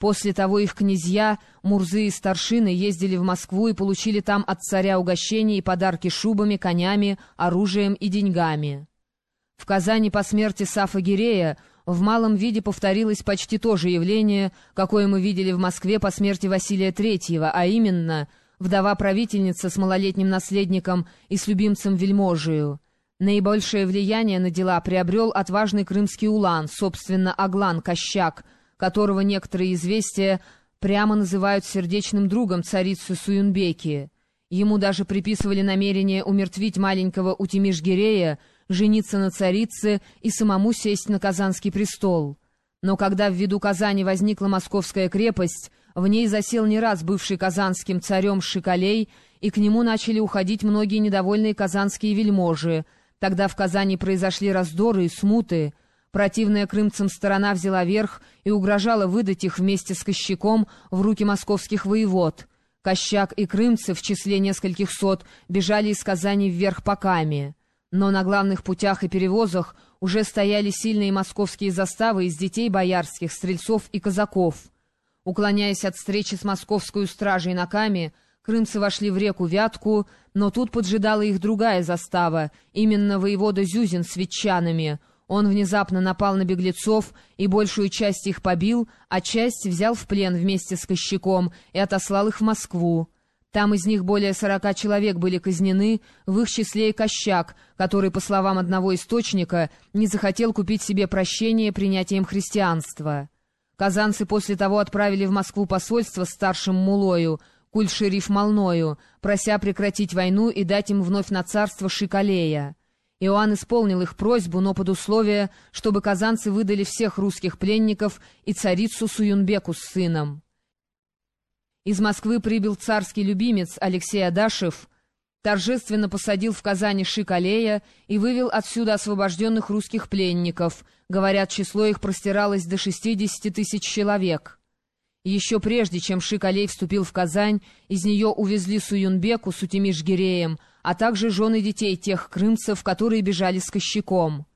После того их князья, мурзы и старшины ездили в Москву и получили там от царя угощения и подарки шубами, конями, оружием и деньгами. В Казани по смерти Сафа Гирея в малом виде повторилось почти то же явление, какое мы видели в Москве по смерти Василия Третьего, а именно вдова-правительница с малолетним наследником и с любимцем вельможею. Наибольшее влияние на дела приобрел отважный крымский улан, собственно, Аглан Кощак — которого некоторые известия прямо называют сердечным другом царицы Суюнбеки. Ему даже приписывали намерение умертвить маленького Утимиш-Гирея, жениться на царице и самому сесть на Казанский престол. Но когда в виду Казани возникла московская крепость, в ней засел не раз бывший казанским царем Шикалей, и к нему начали уходить многие недовольные казанские вельможи. Тогда в Казани произошли раздоры и смуты, Противная крымцам сторона взяла верх и угрожала выдать их вместе с Кощаком в руки московских воевод. Кощак и крымцы в числе нескольких сот бежали из Казани вверх по Каме. Но на главных путях и перевозах уже стояли сильные московские заставы из детей боярских, стрельцов и казаков. Уклоняясь от встречи с московской стражей на Каме, крымцы вошли в реку Вятку, но тут поджидала их другая застава, именно воевода Зюзин с ветчанами — он внезапно напал на беглецов и большую часть их побил, а часть взял в плен вместе с Кощаком и отослал их в Москву. Там из них более сорока человек были казнены, в их числе и Кощак, который, по словам одного источника, не захотел купить себе прощение принятием христианства. Казанцы после того отправили в Москву посольство старшим Мулою, куль-шериф Молною, прося прекратить войну и дать им вновь на царство Шикалея. Иоанн исполнил их просьбу, но под условие, чтобы казанцы выдали всех русских пленников и царицу Суюнбеку с сыном. Из Москвы прибыл царский любимец Алексей Адашев, торжественно посадил в Казани Шикалея и вывел отсюда освобожденных русских пленников. Говорят, число их простиралось до 60 тысяч человек. Еще прежде, чем Шикалей вступил в Казань, из нее увезли Суюнбеку с Утимиш-Гиреем, а также жены детей тех крымцев, которые бежали с Кощаком.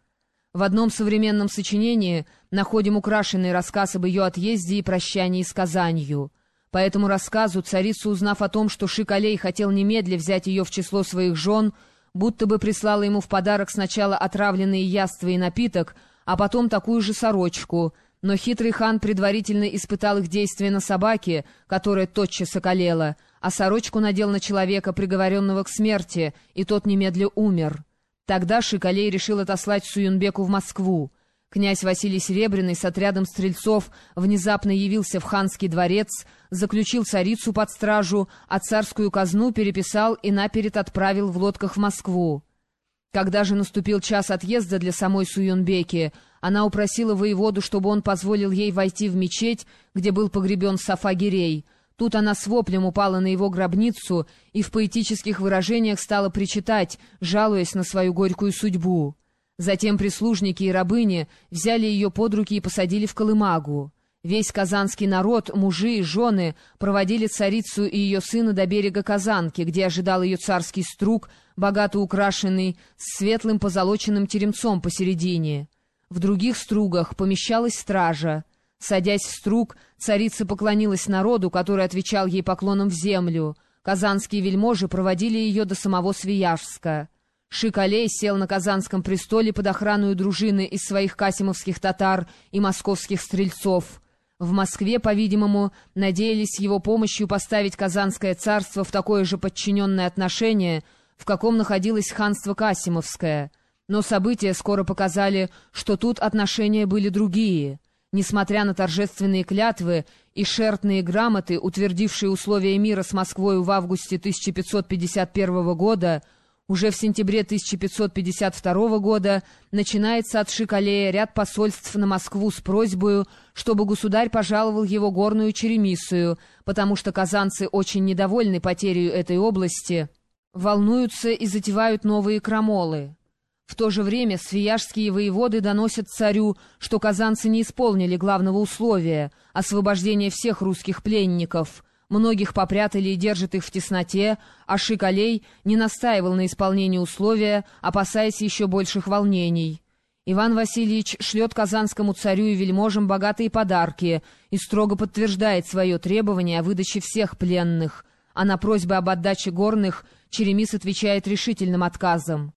В одном современном сочинении находим украшенный рассказ об ее отъезде и прощании с Казанью. По этому рассказу царица, узнав о том, что Шикалей хотел немедля взять ее в число своих жен, будто бы прислала ему в подарок сначала отравленные яства и напиток, а потом такую же сорочку — но хитрый хан предварительно испытал их действия на собаке, которая тотчас околела, а сорочку надел на человека, приговоренного к смерти, и тот немедля умер. Тогда Шикалей решил отослать Суюнбеку в Москву. Князь Василий Серебряный с отрядом стрельцов внезапно явился в ханский дворец, заключил царицу под стражу, а царскую казну переписал и наперед отправил в лодках в Москву. Когда же наступил час отъезда для самой Суюнбеки, она упросила воеводу, чтобы он позволил ей войти в мечеть, где был погребен Сафагирей. Тут она с воплем упала на его гробницу и в поэтических выражениях стала причитать, жалуясь на свою горькую судьбу. Затем прислужники и рабыни взяли ее под руки и посадили в колымагу. Весь казанский народ, мужи и жены, проводили царицу и ее сына до берега Казанки, где ожидал ее царский струк, богато украшенный, с светлым позолоченным теремцом посередине. В других стругах помещалась стража. Садясь в струг, царица поклонилась народу, который отвечал ей поклоном в землю. Казанские вельможи проводили ее до самого Свияжска. Шикалей сел на Казанском престоле под охрану дружины из своих касимовских татар и московских стрельцов — в Москве, по-видимому, надеялись его помощью поставить Казанское царство в такое же подчиненное отношение, в каком находилось ханство Касимовское. Но события скоро показали, что тут отношения были другие. Несмотря на торжественные клятвы и шертные грамоты, утвердившие условия мира с Москвой в августе 1551 года, уже в сентябре 1552 года начинается от Шикалея ряд посольств на Москву с просьбой, чтобы государь пожаловал его горную Черемисию, потому что казанцы очень недовольны потерей этой области, волнуются и затевают новые крамолы. В то же время свияжские воеводы доносят царю, что казанцы не исполнили главного условия — освобождения всех русских пленников — Многих попрятали и держат их в тесноте, а Шикалей не настаивал на исполнении условия, опасаясь еще больших волнений. Иван Васильевич шлет казанскому царю и вельможам богатые подарки и строго подтверждает свое требование о выдаче всех пленных, а на просьбы об отдаче горных Черемис отвечает решительным отказом.